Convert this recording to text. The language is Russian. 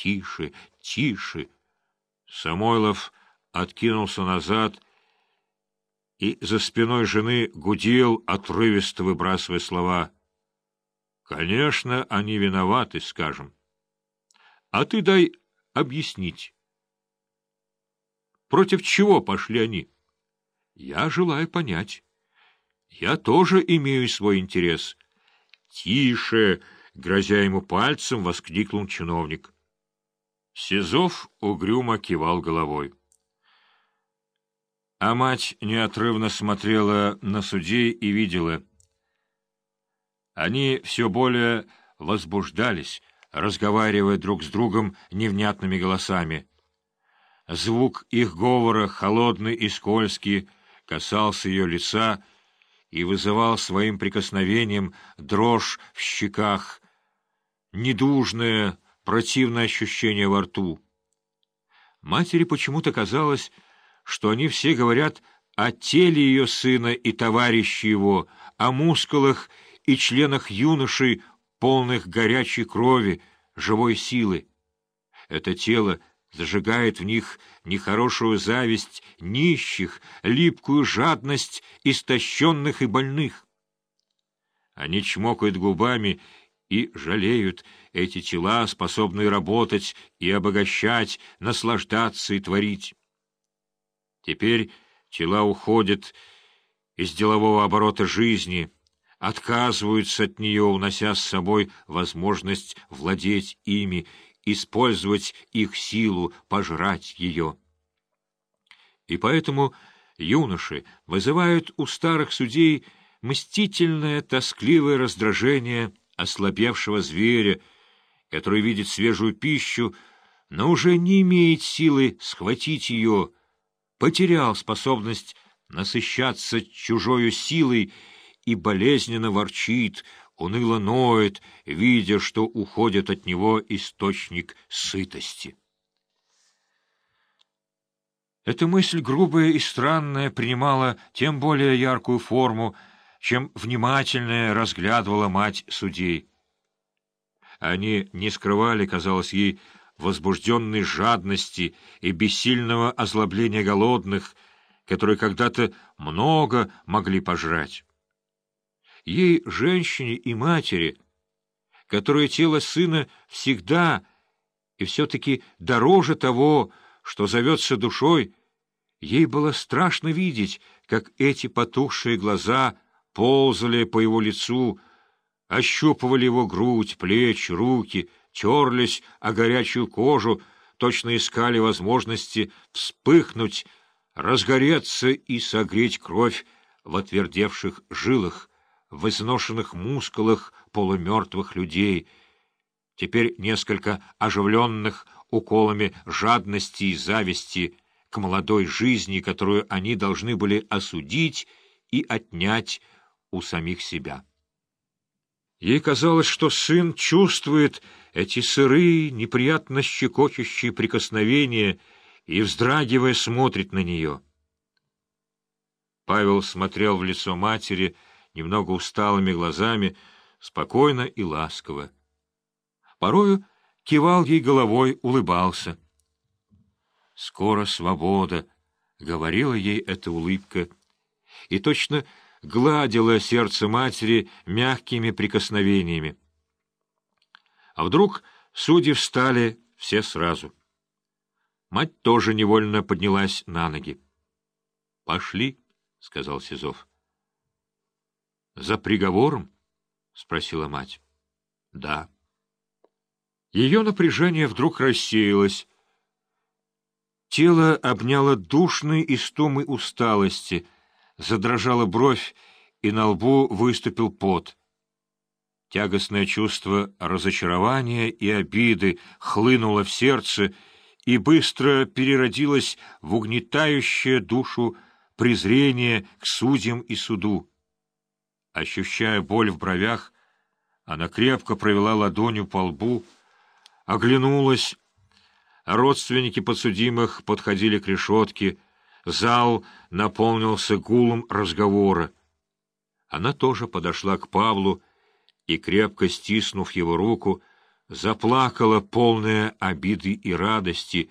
Тише, тише. Самойлов откинулся назад и за спиной жены гудел, отрывисто выбрасывая слова. «Конечно, они виноваты, скажем. А ты дай объяснить. Против чего пошли они? Я желаю понять. Я тоже имею свой интерес». «Тише!» — грозя ему пальцем, воскликнул чиновник. Сизов угрюмо кивал головой. А мать неотрывно смотрела на судей и видела. Они все более возбуждались, разговаривая друг с другом невнятными голосами. Звук их говора, холодный и скользкий, касался ее лица и вызывал своим прикосновением дрожь в щеках, недужное, противное ощущение во рту. Матери почему-то казалось, что они все говорят о теле ее сына и товарища его, о мускулах и членах юношей, полных горячей крови, живой силы. Это тело зажигает в них нехорошую зависть нищих, липкую жадность истощенных и больных. Они чмокают губами и жалеют эти тела, способные работать и обогащать, наслаждаться и творить. Теперь тела уходят из делового оборота жизни, отказываются от нее, унося с собой возможность владеть ими, использовать их силу, пожрать ее. И поэтому юноши вызывают у старых судей мстительное, тоскливое раздражение ослабевшего зверя, который видит свежую пищу, но уже не имеет силы схватить ее, потерял способность насыщаться чужою силой и болезненно ворчит, уныло ноет, видя, что уходит от него источник сытости. Эта мысль грубая и странная принимала тем более яркую форму, чем внимательная разглядывала мать судей. Они не скрывали, казалось ей, возбужденной жадности и бессильного озлобления голодных, которые когда-то много могли пожрать. Ей, женщине и матери, которое тело сына всегда и все-таки дороже того, что зовется душой, ей было страшно видеть, как эти потухшие глаза ползали по его лицу, ощупывали его грудь, плечи, руки — терлись о горячую кожу, точно искали возможности вспыхнуть, разгореться и согреть кровь в отвердевших жилах, в изношенных мускулах полумертвых людей, теперь несколько оживленных уколами жадности и зависти к молодой жизни, которую они должны были осудить и отнять у самих себя. Ей казалось, что сын чувствует эти сырые, неприятно щекочущие прикосновения и, вздрагивая, смотрит на нее. Павел смотрел в лицо матери немного усталыми глазами, спокойно и ласково. Порою кивал ей головой, улыбался. «Скоро свобода», — говорила ей эта улыбка, и точно гладила сердце матери мягкими прикосновениями. А вдруг судьи встали все сразу. Мать тоже невольно поднялась на ноги. — Пошли, — сказал Сизов. — За приговором? — спросила мать. — Да. Ее напряжение вдруг рассеялось. Тело обняло душной истомой усталости — задрожала бровь, и на лбу выступил пот. Тягостное чувство разочарования и обиды хлынуло в сердце и быстро переродилось в угнетающее душу презрение к судьям и суду. Ощущая боль в бровях, она крепко провела ладонью по лбу, оглянулась. Родственники подсудимых подходили к решетке, Зал наполнился гулом разговора. Она тоже подошла к Павлу и, крепко стиснув его руку, заплакала полная обиды и радости,